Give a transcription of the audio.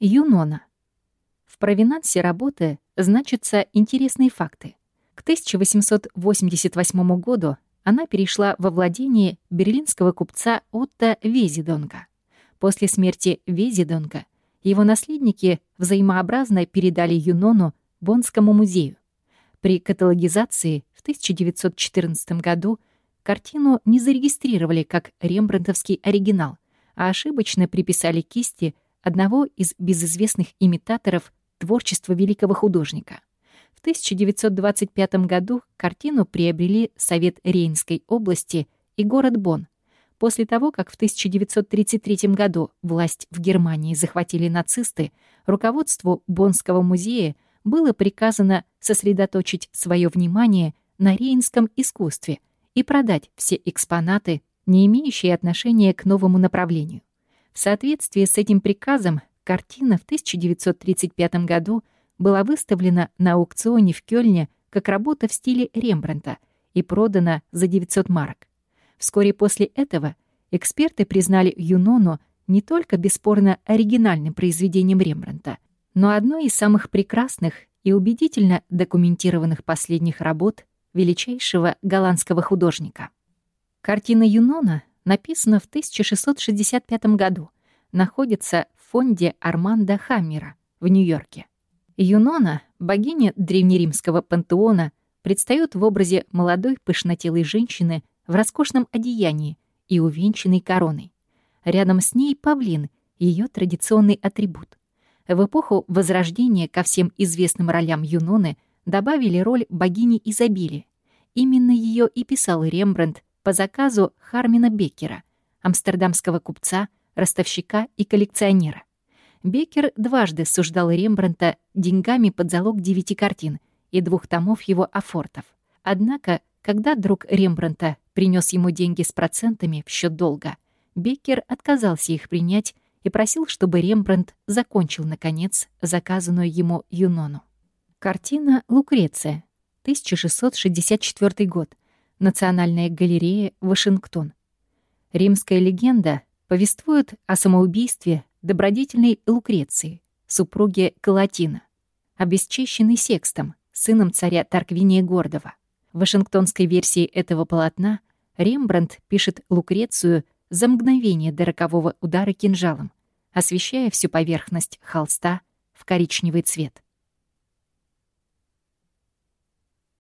Юнона. В провинансе работы значатся интересные факты. К 1888 году она перешла во владение берлинского купца Отто Везидонга. После смерти Везидонга его наследники взаимообразно передали Юнону Боннскому музею. При каталогизации в 1914 году картину не зарегистрировали как рембрандтовский оригинал, а ошибочно приписали кисти одного из безызвестных имитаторов творчества великого художника. В 1925 году картину приобрели Совет Рейнской области и город Бонн. После того, как в 1933 году власть в Германии захватили нацисты, руководству Боннского музея было приказано сосредоточить свое внимание на рейнском искусстве и продать все экспонаты, не имеющие отношения к новому направлению. В соответствии с этим приказом картина в 1935 году была выставлена на аукционе в Кёльне как работа в стиле Рембрандта и продана за 900 марок. Вскоре после этого эксперты признали Юнону не только бесспорно оригинальным произведением Рембрандта, но одной из самых прекрасных и убедительно документированных последних работ величайшего голландского художника. Картина Юнона написана в 1665 году, находится в фонде Арманда Хаммера в Нью-Йорке. Юнона, богиня древнеримского пантеона, предстает в образе молодой пышнотелой женщины в роскошном одеянии и увенчанной короной. Рядом с ней павлин, ее традиционный атрибут. В эпоху Возрождения ко всем известным ролям Юноны добавили роль богини изобилия. Именно ее и писал Рембрандт по заказу Хармина Беккера, амстердамского купца, ростовщика и коллекционера. Беккер дважды суждал Рембрандта деньгами под залог девяти картин и двух томов его афортов. Однако, когда друг Рембрандта принес ему деньги с процентами в счет долга, Беккер отказался их принять и просил, чтобы Рембрандт закончил, наконец, заказанную ему Юнону. Картина «Лукреция», 1664 год, Национальная галерея, Вашингтон. Римская легенда повествует о самоубийстве добродетельной Лукреции, супруги Калатина, обесчещенной Секстом, сыном царя Тарквиния Гордова. В вашингтонской версии этого полотна Рембрандт пишет Лукрецию за мгновение до рокового удара кинжалом, освещая всю поверхность холста в коричневый цвет.